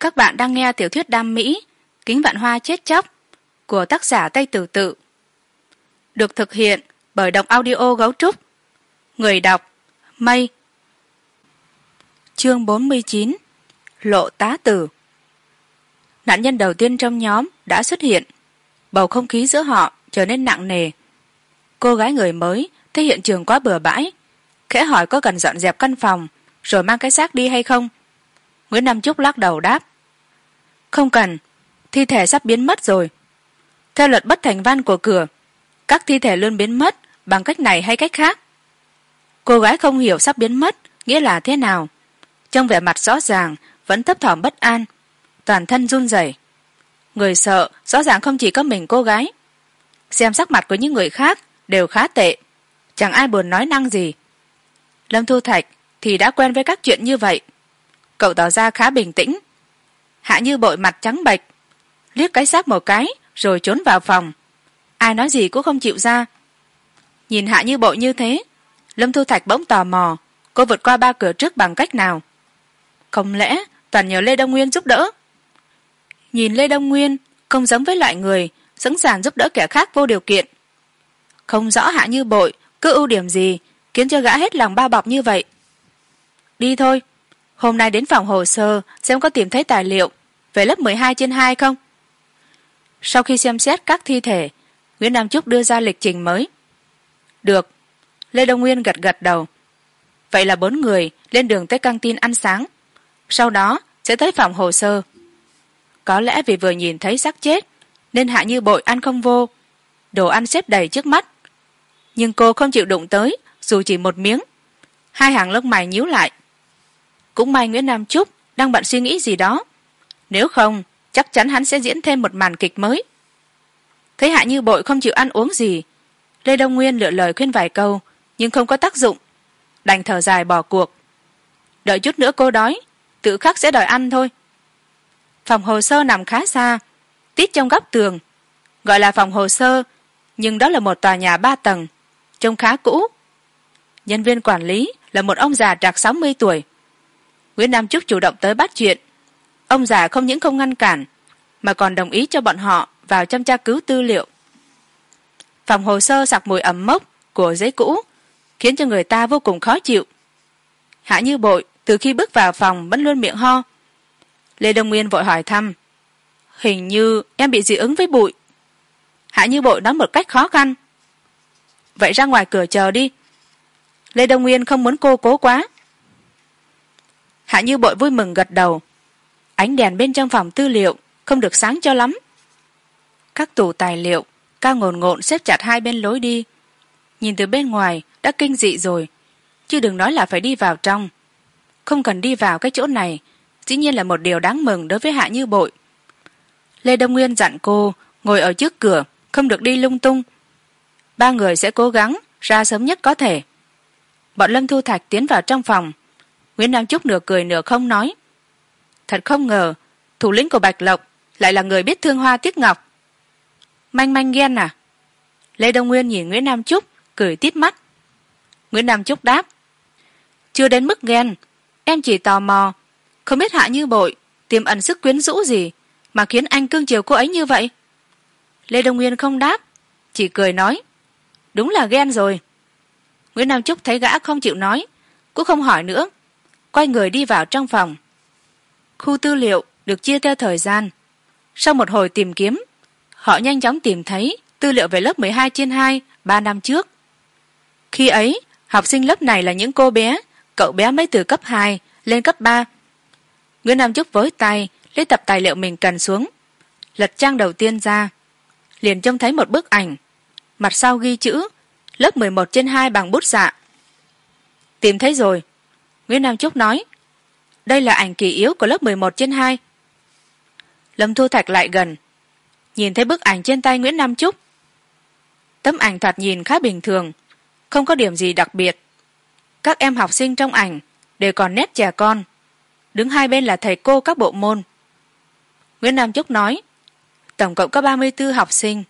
các bạn đang nghe tiểu thuyết đam mỹ, kính vạn hoa chết chóc, của tác giả tây tử tự. Được thực hiện bởi đọc audio gấu trúc. Người đọc, mây. Chương bốn mươi chín, lộ tá tử. Nạn nhân đầu tiên trong nhóm đã xuất hiện. Bầu không khí giữa họ trở nên nặng nề. Cô gái người mới thấy hiện trường quá bừa bãi, khẽ hỏi có cần dọn dẹp căn phòng rồi mang cái xác đi hay không. Nguyễn nam trúc lắc đầu đáp không cần. Thi thể sắp biến mất rồi. Theo luật bất thành văn của cửa, các thi thể luôn biến mất bằng cách này hay cách khác? Cô gái không hiểu sắp biến mất nghĩa là thế nào. Trong vẻ mặt rõ ràng, vẫn thấp thỏm bất an. Toàn thân run rẩy. Người sợ, rõ ràng không chỉ có mình cô gái. Xem sắc mặt của những người khác đều khá tệ. Chẳng ai buồn nói năng gì. Lâm thu thạch thì đã quen với các chuyện như vậy. Cậu tỏ ra khá bình tĩnh hạ như bội mặt trắng bệch, liếc cái xác một cái, rồi trốn vào phòng. Ai nói gì cũng không chịu ra. Nhìn hạ như bội như thế, lâm thu thạch bỗng tò mò, cô vượt qua ba cửa trước bằng cách nào? Không lẽ toàn nhờ lê đông nguyên giúp đỡ? Nhìn lê đông nguyên không giống với loại người sẵn sàng giúp đỡ kẻ khác vô điều kiện. Không rõ hạ như bội cứ ưu điểm gì khiến cho gã hết lòng bao bọc như vậy. Đi thôi, hôm nay đến phòng hồ sơ xem có tìm thấy tài liệu về lớp mười hai trên hai không? Sau khi xem xét các thi thể, nguyễn nam trúc đưa ra lịch trình mới. Được. Lê đông nguyên gật gật đầu. Vậy là bốn người lên đường tới căng tin ăn sáng. Sau đó sẽ tới phòng hồ sơ. Có lẽ vì vừa nhìn thấy xác chết, nên hạ như bội ăn không vô. Đồ ăn xếp đầy trước mắt. Nhưng cô không chịu đụng tới, dù chỉ một miếng. Hai hàng lông mày nhíu lại. Cũng may nguyễn nam trúc đang bận suy nghĩ gì đó nếu không, chắc chắn hắn sẽ diễn thêm một màn kịch mới. Thấy hạ như bội không chịu ăn uống gì. Lê đông nguyên lựa lời khuyên vài câu, nhưng không có tác dụng. Đành thở dài bỏ cuộc. Đợi chút nữa cô đói, tự khắc sẽ đòi ăn thôi. Phòng hồ sơ nằm khá xa, tít trong góc tường. Gọi là phòng hồ sơ, nhưng đó là một tòa nhà ba tầng, trông khá cũ. Nhân viên quản lý là một ông già trạc sáu mươi tuổi. Nguyễn nam trúc chủ động tới bắt chuyện ông già không những không ngăn cản, mà còn đồng ý cho bọn họ vào chăm tra cứu tư liệu. Phòng hồ sơ sặc mùi ẩm mốc của giấy cũ khiến cho người ta vô cùng khó chịu. Hạ như bội từ khi bước vào phòng vẫn luôn miệng ho. Lê đông nguyên vội hỏi thăm, hình như em bị dị ứng với bụi. Hạ như bội nói một cách khó khăn, vậy ra ngoài cửa chờ đi. Lê đông nguyên không muốn cô cố quá. Hạ như bội vui mừng gật đầu ánh đèn bên trong phòng tư liệu không được sáng cho lắm. Các tủ tài liệu cao ngồn ngộn xếp chặt hai bên lối đi. Nhìn từ bên ngoài đã kinh dị rồi, chứ đừng nói là phải đi vào trong. Không cần đi vào cái chỗ này, dĩ nhiên là một điều đáng mừng đối với hạ như bội. Lê đông nguyên dặn cô ngồi ở trước cửa, không được đi lung tung. Ba người sẽ cố gắng ra sớm nhất có thể. Bọn lâm thu thạch tiến vào trong phòng. Nguyễn nam trúc nửa cười nửa không nói thật không ngờ, thủ lĩnh của bạch lộc lại là người biết thương hoa tiếc ngọc. Manh manh ghen à? Lê đông nguyên nhìn nguyễn nam trúc, cười tít mắt. Nguyễn nam trúc đáp, chưa đến mức ghen, em chỉ tò mò, không biết hạ như bội tiềm ẩn sức quyến rũ gì mà khiến anh cương chiều cô ấy như vậy? Lê đông nguyên không đáp, chỉ cười nói, đúng là ghen rồi. Nguyễn nam trúc thấy gã không chịu nói, cũng không hỏi nữa, quay người đi vào trong phòng khu tư liệu được chia theo thời gian. Sau một hồi tìm kiếm, họ nhanh chóng tìm thấy tư liệu về lớp mười hai trên hai ba năm trước. Khi ấy, học sinh lớp này là những cô bé, cậu bé mới từ cấp hai lên cấp ba. Nguyễn nam chức với tay, lấy tập tài liệu mình cần xuống, lật trang đầu tiên ra, liền trông thấy một bức ảnh, mặt sau ghi chữ lớp mười một trên hai bằng bút dạ. Tìm thấy rồi, nguyễn nam trúc nói đây là ảnh kỳ yếu của lớp mười một trên hai. Lâm thu thạch lại gần, nhìn thấy bức ảnh trên tay nguyễn nam trúc. Tấm ảnh thoạt nhìn khá bình thường, không có điểm gì đặc biệt. Các em học sinh trong ảnh đều còn nét trẻ con, đứng hai bên là thầy cô các bộ môn. Nguyễn nam trúc nói, tổng cộng có ba mươi b ố học sinh.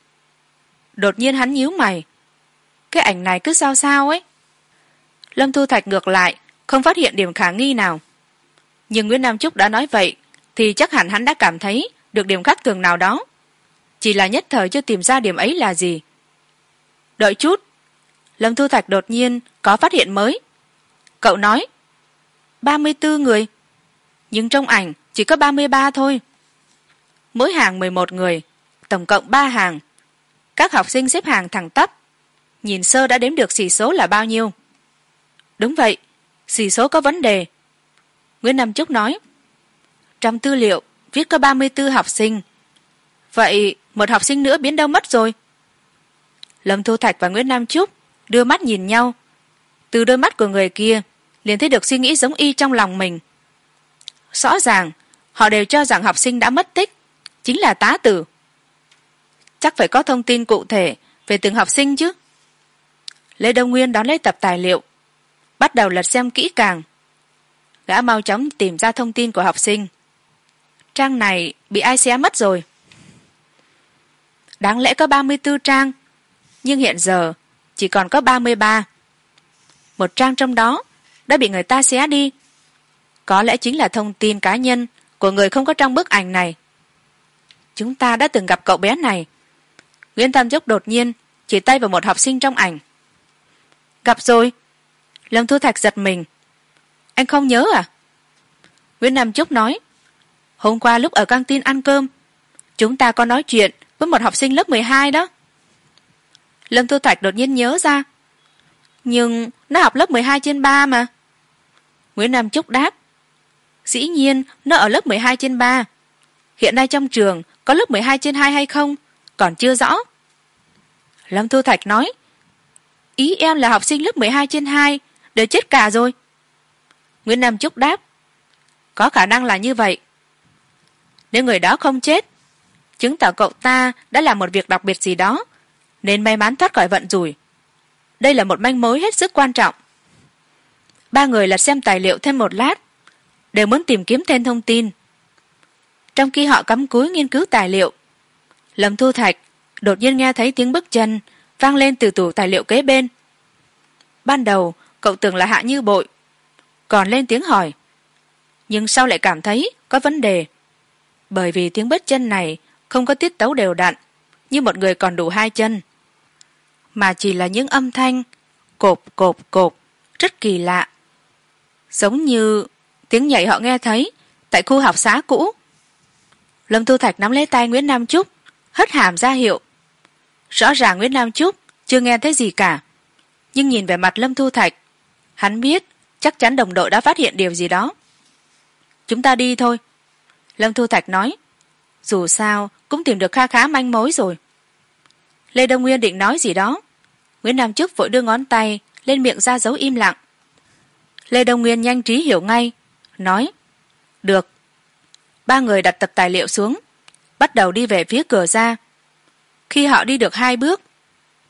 Đột nhiên hắn nhíu mày, cái ảnh này cứ sao sao ấy? Lâm thu thạch ngược lại, không phát hiện điểm khả nghi nào nhưng nguyễn nam trúc đã nói vậy, thì chắc hẳn hắn đã cảm thấy được điểm khác thường nào đó. Chỉ là nhất thời chưa tìm ra điểm ấy là gì. Đợi chút, lâm thu thạch đột nhiên có phát hiện mới. Cậu nói, ba mươi bốn người, nhưng trong ảnh chỉ có ba mươi ba thôi. Mỗi hàng mười một người, tổng cộng ba hàng. Các học sinh xếp hàng thẳng tắp, nhìn sơ đã đếm được xỉ số là bao nhiêu. Đúng vậy xỉ số có vấn đề nguyễn nam trúc nói, trong tư liệu viết có ba mươi b ố học sinh. Vậy một học sinh nữa biến đâu mất rồi? Lâm thu thạch và nguyễn nam trúc đưa mắt nhìn nhau. Từ đôi mắt của người kia, liền thấy được suy nghĩ giống y trong lòng mình. Rõ ràng, họ đều cho rằng học sinh đã mất tích, chính là tá tử. Chắc phải có thông tin cụ thể về từng học sinh chứ. Lê đông nguyên đón lấy tập tài liệu, bắt đầu lật xem kỹ càng gã mau chóng tìm ra thông tin của học sinh. Trang này bị ai xé mất rồi. Đáng lẽ có ba mươi b ố trang, nhưng hiện giờ chỉ còn có ba mươi ba. Một trang trong đó đã bị người ta xé đi. Có lẽ chính là thông tin cá nhân của người không có trong bức ảnh này. Chúng ta đã từng gặp cậu bé này. Nguyễn tam dốc đột nhiên chỉ tay vào một học sinh trong ảnh. Gặp rồi. Lâm thu thạch giật mình anh không nhớ à? Nguyễn nam trúc nói, hôm qua lúc ở căng tin ăn cơm, chúng ta có nói chuyện với một học sinh lớp mười hai đó. Lâm thu thạch đột nhiên nhớ ra, nhưng nó học lớp mười hai trên ba mà. Nguyễn nam trúc đáp, dĩ nhiên nó ở lớp mười hai trên ba. Hiện nay trong trường có lớp mười hai trên hai hay không, còn chưa rõ. Lâm thu thạch nói, ý em là học sinh lớp mười hai trên hai đều chết cả rồi nguyễn nam trúc đáp, có khả năng là như vậy. Nếu người đó không chết, chứng tỏ cậu ta đã làm một việc đặc biệt gì đó, nên may mắn thoát khỏi vận rủi. Đây là một manh mối hết sức quan trọng. Ba người lật xem tài liệu thêm một lát, đều muốn tìm kiếm thêm thông tin. Trong khi họ cắm cúi nghiên cứu tài liệu, lâm thu thạch đột nhiên nghe thấy tiếng bước chân vang lên từ tủ tài liệu kế bên. Ban đầu, cậu tưởng là hạ như bội còn lên tiếng hỏi. Nhưng sau lại cảm thấy có vấn đề? Bởi vì tiếng bước chân này không có tiết tấu đều đặn, như một người còn đủ hai chân. Mà chỉ là những âm thanh, cộp cộp cộp, rất kỳ lạ. Giống như tiếng nhảy họ nghe thấy tại khu học xá cũ. Lâm thu thạch nắm lấy tay nguyễn nam trúc, hất hàm ra hiệu. Rõ ràng nguyễn nam trúc chưa nghe thấy gì cả, nhưng nhìn về mặt lâm thu thạch, hắn biết chắc chắn đồng đội đã phát hiện điều gì đó. Chúng ta đi thôi. Lâm thu thạch nói. Dù sao, cũng tìm được kha khá manh mối rồi. Lê đông nguyên định nói gì đó. Nguyễn nam chức vội đưa ngón tay lên miệng ra dấu im lặng. Lê đông nguyên nhanh trí hiểu ngay, nói. Được. Ba người đặt tập tài liệu xuống, bắt đầu đi về phía cửa ra. Khi họ đi được hai bước,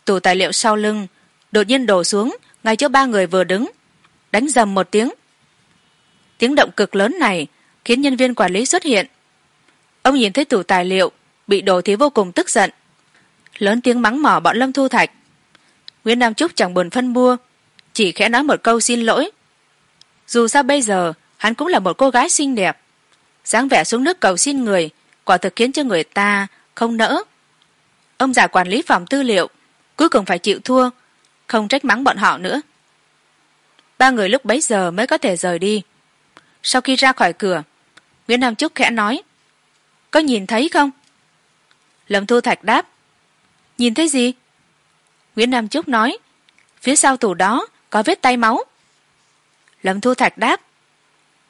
tủ tài liệu sau lưng đột nhiên đổ xuống ngay chỗ ba người vừa đứng đánh dầm một tiếng. Tiếng động cực lớn này khiến nhân viên quản lý xuất hiện. Ông nhìn thấy tủ tài liệu, bị đổ thì vô cùng tức giận. Lớn tiếng mắng mỏ bọn lâm thu thạch. Nguyễn nam trúc chẳng buồn phân bua, chỉ khẽ nói một câu xin lỗi. Dù sao bây giờ, hắn cũng là một cô gái xinh đẹp. dáng vẻ xuống nước cầu xin người, quả thực khiến cho người ta không nỡ. Ông già quản lý phòng tư liệu, cuối cùng phải chịu thua, không trách mắng bọn họ nữa ba người lúc bấy giờ mới có thể rời đi. Sau khi ra khỏi cửa, nguyễn nam trúc khẽ nói, có nhìn thấy không? Lâm thu thạch đáp, nhìn thấy gì? Nguyễn nam trúc nói, phía sau tủ đó có vết tay máu. Lâm thu thạch đáp,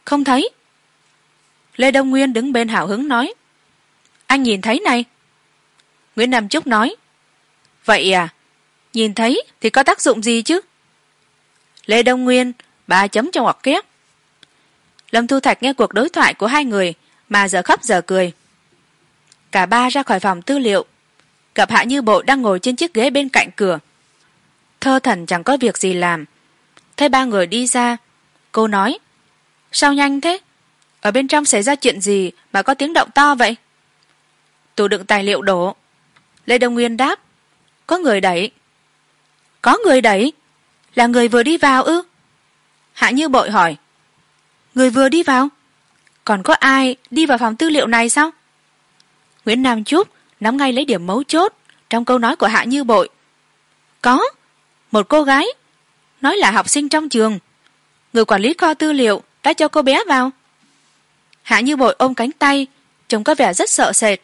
không thấy. Lê đông nguyên đứng bên hào hứng nói, anh nhìn thấy này. Nguyễn nam trúc nói, vậy à? Nhìn thấy thì có tác dụng gì chứ? Lê đông nguyên ba chấm trong ngoặc kiếp lâm thu thạch nghe cuộc đối thoại của hai người, mà giờ khóc giờ cười. Cả ba ra khỏi phòng tư liệu. Gặp hạ như bộ đang ngồi trên chiếc ghế bên cạnh cửa. Thơ thần chẳng có việc gì làm. Thấy ba người đi ra, cô nói, sao nhanh thế? Ở bên trong xảy ra chuyện gì mà có tiếng động to vậy? Tủ đựng tài liệu đổ. Lê đông nguyên đáp, có người đẩy. Có người đẩy? Là người vừa đi vào ư? Hạ như bội hỏi. Người vừa đi vào? Còn có ai đi vào phòng tư liệu này sao? Nguyễn nam trúc nắm ngay lấy điểm mấu chốt trong câu nói của hạ như bội. Có, một cô gái nói là học sinh trong trường. Người quản lý kho tư liệu đã cho cô bé vào. Hạ như bội ôm cánh tay, trông có vẻ rất sợ sệt.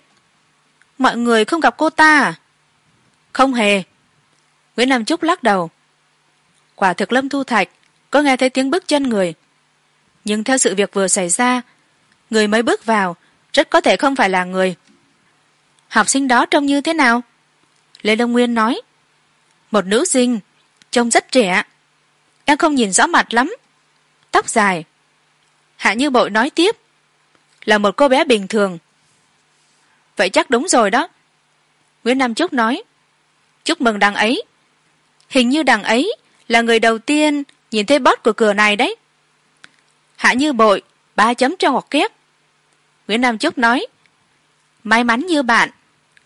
Mọi người không gặp cô ta à? Không hề. Nguyễn nam trúc lắc đầu quả thực lâm thu thạch có nghe thấy tiếng bước chân người. Nhưng theo sự việc vừa xảy ra, người mới bước vào rất có thể không phải là người. Học sinh đó trông như thế nào? Lê đông nguyên nói, một nữ sinh, trông rất trẻ. Em không nhìn rõ mặt lắm, tóc dài. Hạ như bội nói tiếp, là một cô bé bình thường. Vậy chắc đúng rồi đó. Nguyễn nam trúc nói, chúc mừng đằng ấy. Hình như đằng ấy là người đầu tiên nhìn thấy bót của cửa này đấy. Hạ như bội, ba chấm cho ngọc kép nguyễn nam trúc nói, may mắn như bạn,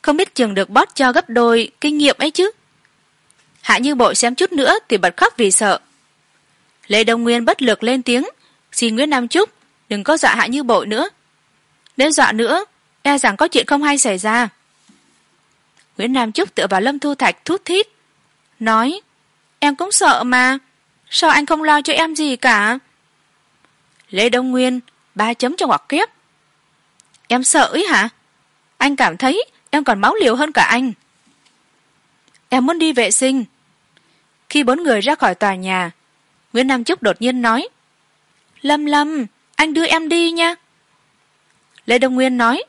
không biết chừng được bót cho gấp đôi kinh nghiệm ấy chứ. Hạ như bội xem chút nữa thì bật khóc vì sợ. Lê đông nguyên bất lực lên tiếng, xin nguyễn nam trúc đừng có dọa hạ như bội nữa. Nếu dọa nữa e rằng có chuyện không hay xảy ra. Nguyễn nam trúc tựa vào lâm thu thạch thút thít, nói em cũng sợ mà. Sao anh không lo cho em gì cả? Lê đông nguyên, ba chấm cho ngoặc kiếp. em sợ ấy hả? Anh cảm thấy em còn máu liều hơn cả anh. Em muốn đi vệ sinh. Khi bốn người ra khỏi tòa nhà, nguyễn nam trúc đột nhiên nói, lâm lâm, anh đưa em đi nha. Lê đông nguyên nói,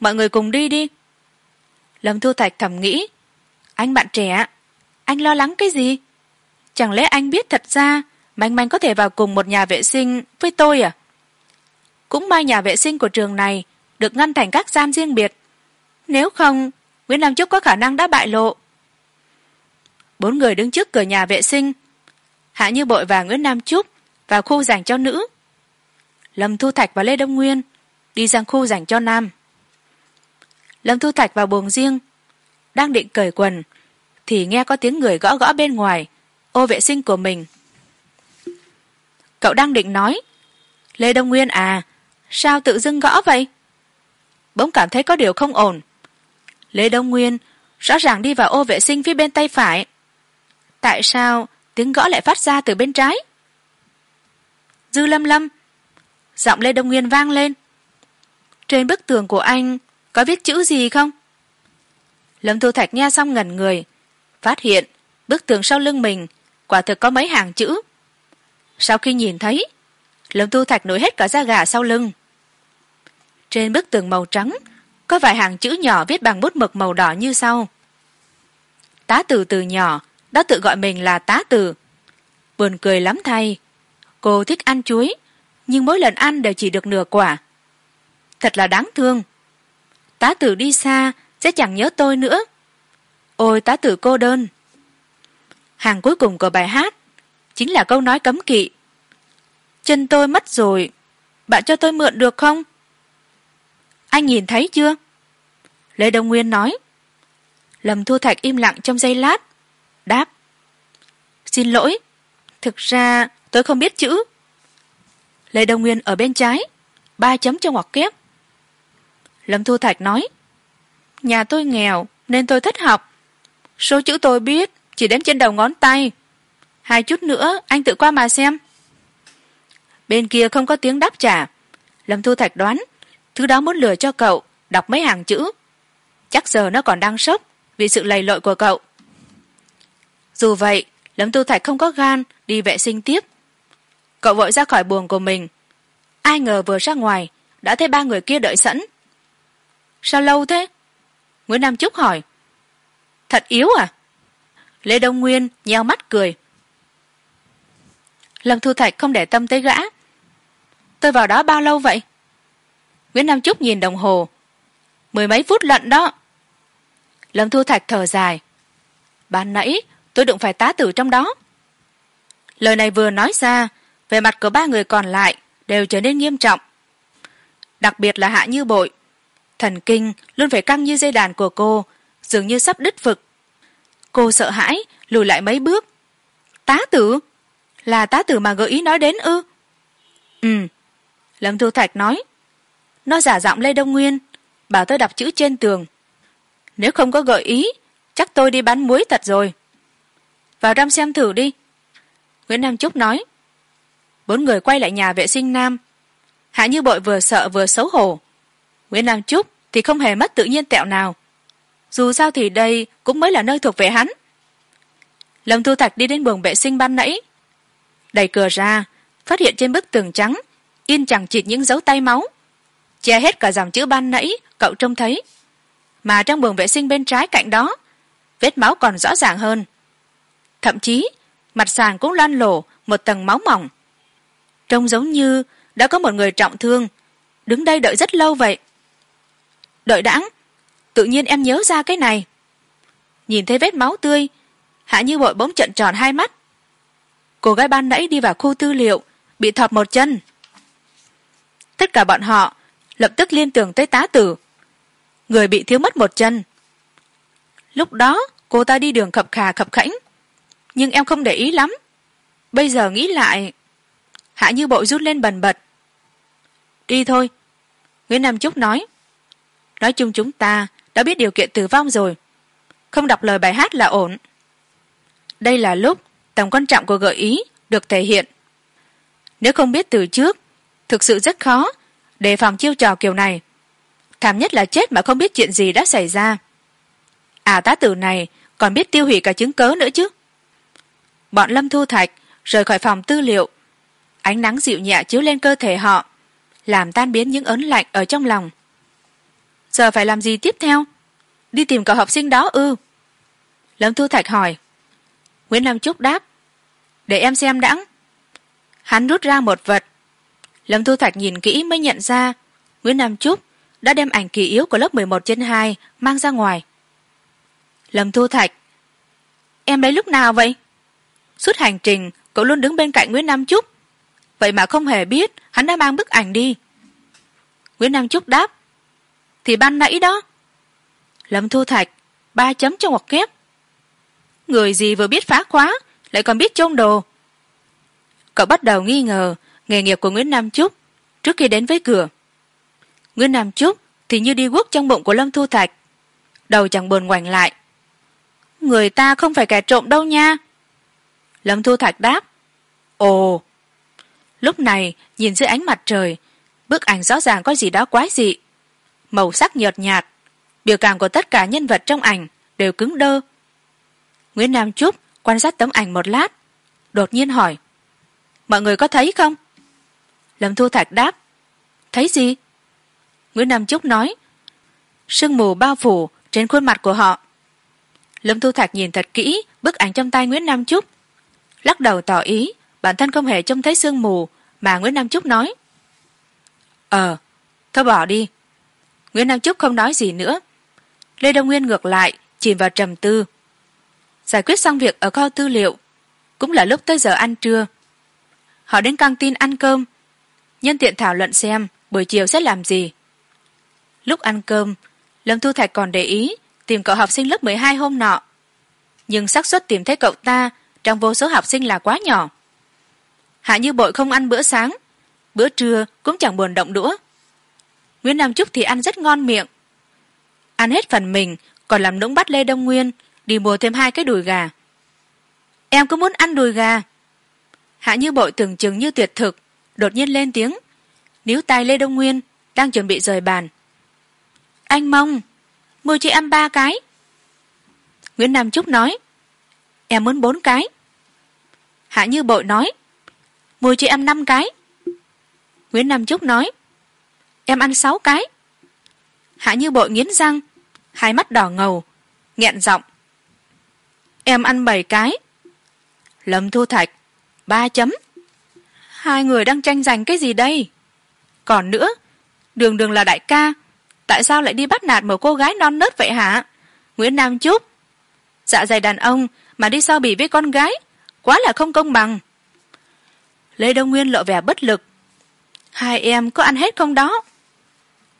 mọi người cùng đi đi. Lâm thu thạch thầm nghĩ, anh bạn trẻ anh lo lắng cái gì? Chẳng lẽ anh biết thật ra manh manh có thể vào cùng một nhà vệ sinh với tôi à? Cũng may nhà vệ sinh của trường này được ngăn thành các gian riêng biệt. Nếu không, nguyễn nam trúc có khả năng đã bại lộ. Bốn người đứng trước cửa nhà vệ sinh. Hạ như bội và nguyễn nam trúc vào khu dành cho nữ. Lâm thu thạch và lê đông nguyên đi sang khu dành cho nam. Lâm thu thạch vào buồng riêng, đang định cởi quần thì nghe có tiếng người gõ gõ bên ngoài. Ô vệ sinh của mình. Cậu đang định nói. Lê đông nguyên à sao tự dưng gõ vậy? Bỗng cảm thấy có điều không ổn. Lê đông nguyên, rõ ràng đi vào ô vệ sinh phía bên tay phải. Tại sao tiếng gõ lại phát ra từ bên trái? Dư lâm lâm, giọng lê đông nguyên vang lên. Trên bức tường của anh có viết chữ gì không? Lâm thu thạch nghe xong ngẩn người phát hiện, bức tường sau lưng mình, quả thực có mấy hàng chữ. Sau khi nhìn thấy, lâm thu thạch nổi hết cả da gà sau lưng. Trên bức tường màu trắng, có vài hàng chữ nhỏ viết bằng bút mực màu đỏ như sau. Tá từ từ nhỏ đã tự gọi mình là tá từ. Buồn cười lắm thay. Cô thích ăn chuối, nhưng mỗi lần ăn đều chỉ được nửa quả. Thật là đáng thương. Tá từ đi xa, sẽ chẳng nhớ tôi nữa ôi, tá tử cô đơn. Hàng cuối cùng của bài hát chính là câu nói cấm kỵ. Chân tôi mất rồi, bạn cho tôi mượn được không? Anh nhìn thấy chưa? Lê đông nguyên nói. Lâm thu thạch im lặng trong giây lát, đáp. Xin lỗi, thực ra tôi không biết chữ. Lê đông nguyên ở bên trái, ba chấm cho ngoặc kép lâm thu thạch nói. Nhà tôi nghèo nên tôi thích học số chữ tôi biết, chỉ đếm trên đầu ngón tay. Hai chút nữa, anh tự qua mà xem. Bên kia không có tiếng đáp trả. Lâm thu thạch đoán, thứ đó muốn lừa cho cậu, đọc mấy hàng chữ. Chắc giờ nó còn đang sốc vì sự lầy lội của cậu. Dù vậy, lâm thu thạch không có gan đi vệ sinh tiếp. Cậu vội ra khỏi buồng của mình. Ai ngờ vừa ra ngoài, đã thấy ba người kia đợi sẵn. Sao lâu thế? Nguyễn nam trúc hỏi thật yếu à? Lê đông nguyên nheo mắt cười. Lâm thu thạch không để tâm tới gã. Tôi vào đó bao lâu vậy? Nguyễn nam trúc nhìn đồng hồ. Mười mấy phút lận đó. Lâm thu thạch thở dài. Ban nãy, tôi đụng phải tá tử trong đó. Lời này vừa nói ra về mặt của ba người còn lại đều trở nên nghiêm trọng. Đặc biệt là hạ như bội. Thần kinh luôn phải căng như dây đàn của cô dường như sắp đứt vực. Cô sợ hãi, lùi lại mấy bước. Tá tử? Là tá tử mà gợi ý nói đến ư? Ừ. Lâm thu thạch nói. Nó giả giọng lê đông nguyên, bảo tôi đọc chữ trên tường. Nếu không có gợi ý, chắc tôi đi bán muối thật rồi. Vào trong xem thử đi. Nguyễn nam trúc nói. Bốn người quay lại nhà vệ sinh nam. Hạ như bội vừa sợ vừa xấu hổ. Nguyễn nam trúc thì không hề mất tự nhiên tẹo nào dù sao thì đây cũng mới là nơi thuộc về hắn. Lâm thu thạch đi đến buồng vệ sinh ban nãy, đẩy cửa ra, phát hiện trên bức tường trắng, in chẳng chịt những dấu tay máu. Che hết cả dòng chữ ban nãy, cậu trông thấy. Mà trong buồng vệ sinh bên trái cạnh đó, vết máu còn rõ ràng hơn. Thậm chí, mặt sàn cũng loan lổ một tầng máu mỏng. Trông giống như đã có một người trọng thương, đứng đây đợi rất lâu vậy. Đợi đãng tự nhiên em nhớ ra cái này. Nhìn thấy vết máu tươi, hạ như bội bỗng trận tròn hai mắt. Cô gái ban nãy đi vào khu tư liệu, bị thọt một chân. Tất cả bọn họ lập tức liên tưởng tới tá tử. Người bị thiếu mất một chân. Lúc đó, cô ta đi đường khập khà khập khẽnh nhưng em không để ý lắm. Bây giờ nghĩ lại, hạ như bội rút lên bần bật. Đi thôi, nguyễn nam trúc nói. Nói chung chúng ta đã biết điều kiện tử vong rồi. Không đọc lời bài hát là ổn. Đây là lúc tầm quan trọng của gợi ý được thể hiện. Nếu không biết từ trước, thực sự rất khó đề phòng chiêu trò kiểu này. Thảm nhất là chết mà không biết chuyện gì đã xảy ra. À tá tử này còn biết tiêu hủy cả chứng cớ nữa chứ. Bọn lâm thu thạch rời khỏi phòng tư liệu. Ánh nắng dịu nhẹ chiếu lên cơ thể họ, làm tan biến những ớn lạnh ở trong lòng giờ phải làm gì tiếp theo? Đi tìm cậu học sinh đó ư? Lâm thu thạch hỏi. Nguyễn nam trúc đáp. Để em xem đãng hắn rút ra một vật. Lâm thu thạch nhìn kỹ mới nhận ra nguyễn nam trúc đã đem ảnh kỳ yếu của lớp mười một trên hai mang ra ngoài. Lâm thu thạch, em lấy lúc nào vậy? Suốt hành trình, cậu luôn đứng bên cạnh nguyễn nam trúc. Vậy mà không hề biết hắn đã mang bức ảnh đi. Nguyễn nam trúc đáp thì ban nãy đó. Lâm thu thạch, ba chấm cho ngoặc kép người gì vừa biết phá khóa, lại còn biết chôn đồ. Cậu bắt đầu nghi ngờ nghề nghiệp của nguyễn nam trúc trước khi đến với cửa. Nguyễn nam trúc thì như đi guốc trong bụng của lâm thu thạch, đầu chẳng buồn ngoảnh lại. Người ta không phải kẻ trộm đâu nha. Lâm thu thạch đáp, ồ, lúc này nhìn dưới ánh mặt trời, bức ảnh rõ ràng có gì đó quái dị màu sắc nhợt nhạt. Biểu cảm của tất cả nhân vật trong ảnh đều cứng đơ. Nguyễn nam trúc quan sát tấm ảnh một lát, đột nhiên hỏi, mọi người có thấy không? Lâm thu thạch đáp, thấy gì? Nguyễn nam trúc nói, sương mù bao phủ trên khuôn mặt của họ. Lâm thu thạch nhìn thật kỹ bức ảnh trong tay nguyễn nam trúc, lắc đầu tỏ ý bản thân không hề trông thấy sương mù mà nguyễn nam trúc nói ờ thôi bỏ đi nguyễn nam trúc không nói gì nữa. Lê đông nguyên ngược lại, chìm vào trầm tư. Giải quyết xong việc ở kho tư liệu, cũng là lúc tới giờ ăn trưa. Họ đến căng tin ăn cơm. Nhân tiện thảo luận xem buổi chiều sẽ làm gì. Lúc ăn cơm, lâm thu thạch còn để ý tìm cậu học sinh lớp mười hai hôm nọ. Nhưng xác suất tìm thấy cậu ta trong vô số học sinh là quá nhỏ. Hạ như bội không ăn bữa sáng, bữa trưa cũng chẳng buồn động đũa nguyễn nam trúc thì ăn rất ngon miệng. Ăn hết phần mình, còn làm nũng bắt lê đông nguyên, đi mua thêm hai cái đùi gà. Em cứ muốn ăn đùi gà? Hạ như bội tưởng chừng như tuyệt thực, đột nhiên lên tiếng. Níu tay lê đông nguyên, đang chuẩn bị rời bàn. Anh mong mua chị ăn ba cái. Nguyễn nam trúc nói, em muốn bốn cái. Hạ như bội nói, mua chị ăn năm cái. Nguyễn nam trúc nói em ăn sáu cái. Hạ như bội nghiến răng, hai mắt đỏ ngầu, nghẹn giọng. Em ăn bảy cái. Lâm thu thạch, ba chấm. Hai người đang tranh giành cái gì đây? Còn nữa, đường đường là đại ca, tại sao lại đi bắt nạt một cô gái non nớt vậy hả? Nguyễn nam trúc. Dạ dày đàn ông mà đi so bì với con gái, quá là không công bằng. Lê đông nguyên lộ vẻ bất lực. Hai em có ăn hết không đó?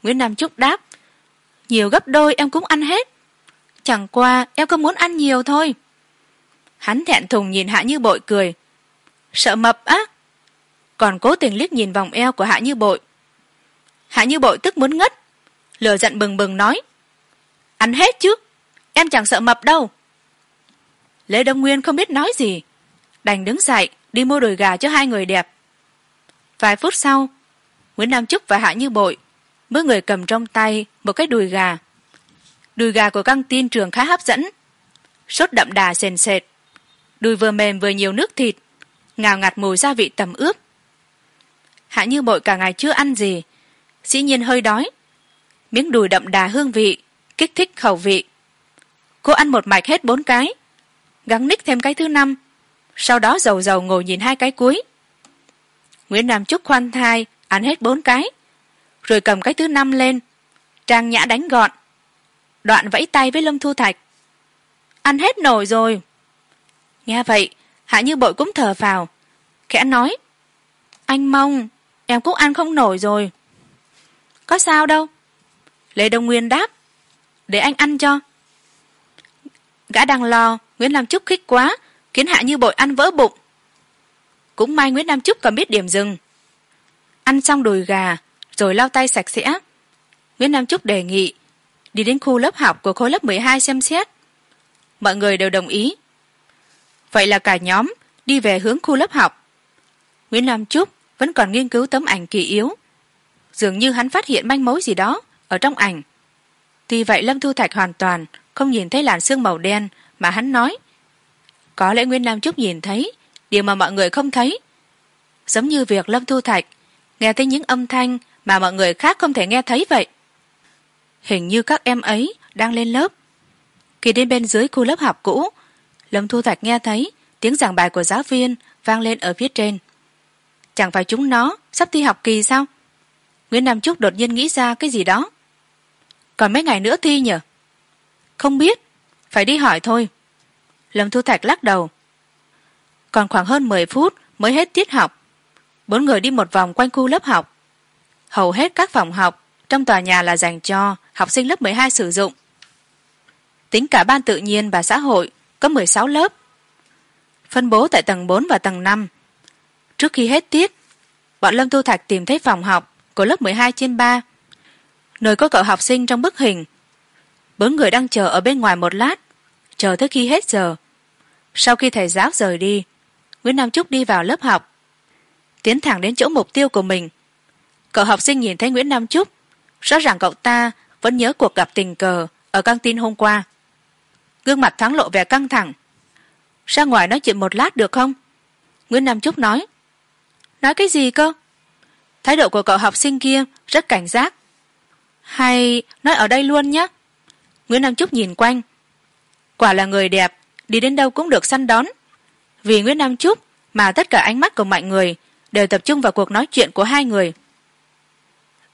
Nguyễn nam trúc đáp, nhiều gấp đôi em cũng ăn hết. Chẳng qua em có muốn ăn nhiều thôi. Hắn thẹn thùng nhìn hạ như bội cười, sợ mập á. Còn cố tình liếc nhìn vòng eo của hạ như bội. Hạ như bội tức muốn ngất lừa giận bừng bừng nói, ăn hết chứ, em chẳng sợ mập đâu. Lê đông nguyên không biết nói gì, đành đứng dậy đi mua đùi gà cho hai người đẹp. Vài phút sau, nguyễn nam trúc và hạ như bội mỗi người cầm trong tay một cái đùi gà. Đùi gà của căng tin trường khá hấp dẫn. Sốt đậm đà sền sệt. Đùi vừa mềm vừa nhiều nước thịt. Ngào ngạt mùi gia vị tầm ướp. Hạ như bội cả ngày chưa ăn gì. Dĩ nhiên hơi đói. Miếng đùi đậm đà hương vị, kích thích khẩu vị. Cô ăn một mạch hết bốn cái. Gắng ních thêm cái thứ năm. Sau đó dầu dầu ngồi nhìn hai cái cuối. Nguyễn nam trúc khoan thai, ăn hết bốn cái rồi cầm cái thứ năm lên. Trang nhã đánh gọn. Đoạn vẫy tay với lâm thu thạch. Ăn hết nổi rồi. Nghe vậy, hạ như bội cũng thở vào khẽ nói, anh mong em cũng ăn không nổi rồi. Có sao đâu. Lê đông nguyên đáp, để anh ăn cho. Gã đang lo nguyễn nam trúc khích quá, khiến hạ như bội ăn vỡ bụng. Cũng may nguyễn nam trúc còn biết điểm dừng. Ăn xong đùi gà rồi lau tay sạch sẽ. Nguyễn nam trúc đề nghị, đi đến khu lớp học của khối lớp mười hai xem xét. Mọi người đều đồng ý. Vậy là cả nhóm đi về hướng khu lớp học. Nguyễn nam trúc vẫn còn nghiên cứu tấm ảnh kỳ yếu. Dường như hắn phát hiện manh mối gì đó ở trong ảnh. Tuy vậy lâm thu thạch hoàn toàn không nhìn thấy làn xương màu đen mà hắn nói, có lẽ nguyên nam trúc nhìn thấy điều mà mọi người không thấy. Giống như việc lâm thu thạch nghe thấy những âm thanh mà mọi người khác không thể nghe thấy vậy. Hình như các em ấy đang lên lớp. Khi đến bên dưới khu lớp học cũ, lâm thu thạch nghe thấy tiếng giảng bài của giáo viên vang lên ở phía trên. Chẳng phải chúng nó sắp thi học kỳ sao? Nguyễn nam trúc đột nhiên nghĩ ra cái gì đó. Còn mấy ngày nữa thi nhở? Không biết, phải đi hỏi thôi. Lâm thu thạch lắc đầu. Còn khoảng hơn mười phút mới hết tiết học. Bốn người đi một vòng quanh khu lớp học hầu hết các phòng học, trong tòa nhà là dành cho học sinh lớp mười hai sử dụng. Tính cả ban tự nhiên và xã hội, có mười sáu lớp. Phân bố tại tầng bốn và tầng năm. Trước khi hết tiết, bọn lâm thu thạch tìm thấy phòng học của lớp mười hai trên ba. Nơi có cậu học sinh trong bức hình. Bốn người đang chờ ở bên ngoài một lát, chờ tới khi hết giờ. Sau khi thầy giáo rời đi, nguyễn nam trúc đi vào lớp học. Tiến thẳng đến chỗ mục tiêu của mình cậu học sinh nhìn thấy nguyễn nam trúc. Rõ ràng cậu ta vẫn nhớ cuộc gặp tình cờ ở căng tin hôm qua. Gương mặt thoáng lộ vẻ căng thẳng. Ra ngoài nói chuyện một lát được không? Nguyễn nam trúc nói. Nói cái gì cơ? Thái độ của cậu học sinh kia rất cảnh giác. Hay nói ở đây luôn nhé nguyễn nam trúc nhìn quanh. Quả là người đẹp, đi đến đâu cũng được săn đón. Vì nguyễn nam trúc mà tất cả ánh mắt của mọi người đều tập trung vào cuộc nói chuyện của hai người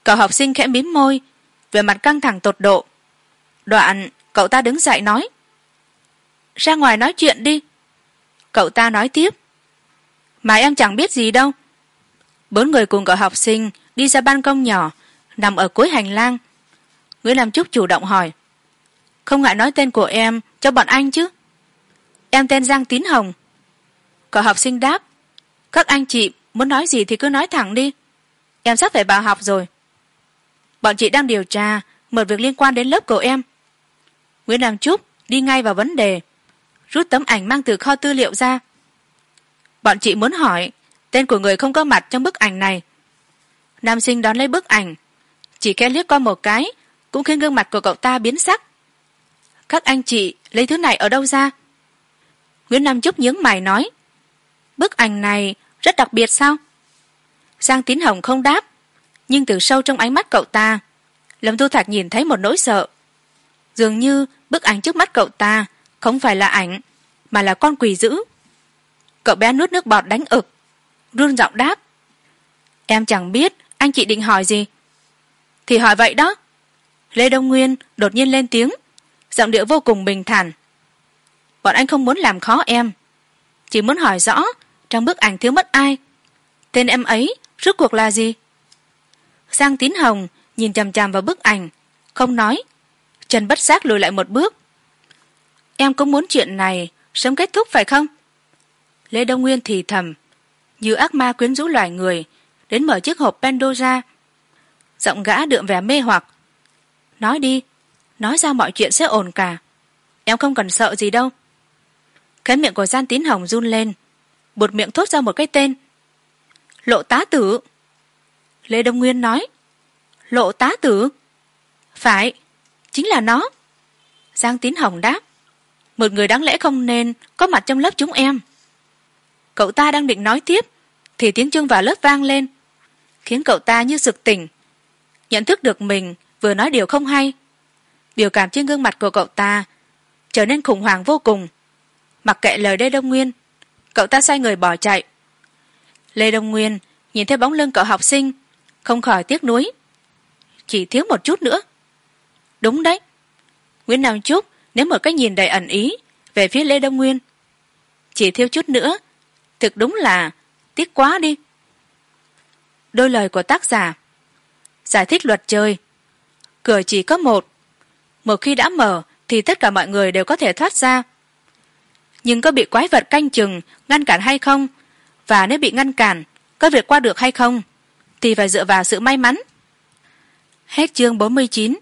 cậu học sinh khẽ mím môi, về mặt căng thẳng tột độ. Đoạn, cậu ta đứng dậy nói. Ra ngoài nói chuyện đi. Cậu ta nói tiếp. Mà em chẳng biết gì đâu. Bốn người cùng cậu học sinh đi ra ban công nhỏ, nằm ở cuối hành lang. Nguyễn nam trúc chủ động hỏi. Không ngại nói tên của em cho bọn anh chứ? Em tên giang tín hồng. Cậu học sinh đáp. Các anh chị muốn nói gì thì cứ nói thẳng đi. Em sắp phải vào học rồi bọn chị đang điều tra một việc liên quan đến lớp của em. Nguyễn nam trúc đi ngay vào vấn đề, rút tấm ảnh mang từ kho tư liệu ra. Bọn chị muốn hỏi, tên của người không có mặt trong bức ảnh này. Nam sinh đón lấy bức ảnh, chỉ khe liếc qua một cái, cũng khiến gương mặt của cậu ta biến sắc. Các anh chị lấy thứ này ở đâu ra? Nguyễn nam trúc nhướng mày nói, bức ảnh này rất đặc biệt sao? Giang tín hồng không đáp nhưng từ sâu trong ánh mắt cậu ta, lâm thu thạch nhìn thấy một nỗi sợ. Dường như bức ảnh trước mắt cậu ta không phải là ảnh, mà là con quỷ dữ. Cậu bé nuốt nước bọt đánh ực, run giọng đáp. Em chẳng biết anh chị định hỏi gì. Thì hỏi vậy đó. Lê đông nguyên đột nhiên lên tiếng, giọng điệu vô cùng bình thản. Bọn anh không muốn làm khó em, chỉ muốn hỏi rõ trong bức ảnh thiếu mất ai, tên em ấy rốt cuộc là gì giang tín hồng nhìn chằm chằm vào bức ảnh, không nói. Trần bất giác lùi lại một bước. Em cũng muốn chuyện này sớm kết thúc phải không? Lê đông nguyên thì thầm, như ác ma quyến rũ loài người, đến mở chiếc hộp pandora. Giọng gã đượm vẻ mê hoặc. Nói đi, nói ra mọi chuyện sẽ ổn cả. Em không cần sợ gì đâu. Cái miệng của gian tín hồng run lên, buột miệng thốt ra một cái tên. Lộ tá tử lê đông nguyên nói. Lộ tá tử. Phải, chính là nó. Giang tín hồng đáp. Một người đáng lẽ không nên có mặt trong lớp chúng em. Cậu ta đang định nói tiếp, thì tiếng chương vào lớp vang lên, khiến cậu ta như sực tỉnh. Nhận thức được mình vừa nói điều không hay. Biểu cảm trên gương mặt của cậu ta trở nên khủng hoảng vô cùng. Mặc kệ lời lê đông nguyên, cậu ta sai người bỏ chạy. Lê đông nguyên nhìn thấy bóng lưng cậu học sinh không khỏi tiếc nuối. Chỉ thiếu một chút nữa. Đúng đấy. Nguyễn nam trúc, nếu một cái nhìn đầy ẩn ý về phía lê đông nguyên, chỉ thiếu chút nữa, thực đúng là tiếc quá đi. Đôi lời của tác giả, giải thích luật chơi. Cửa chỉ có một. Một khi đã mở thì tất cả mọi người đều có thể thoát ra. Nhưng có bị quái vật canh chừng, ngăn cản hay không? Và nếu bị ngăn cản, có vượt qua được hay không? Thì phải dựa vào sự may mắn. Hết chương bốn mươi chín.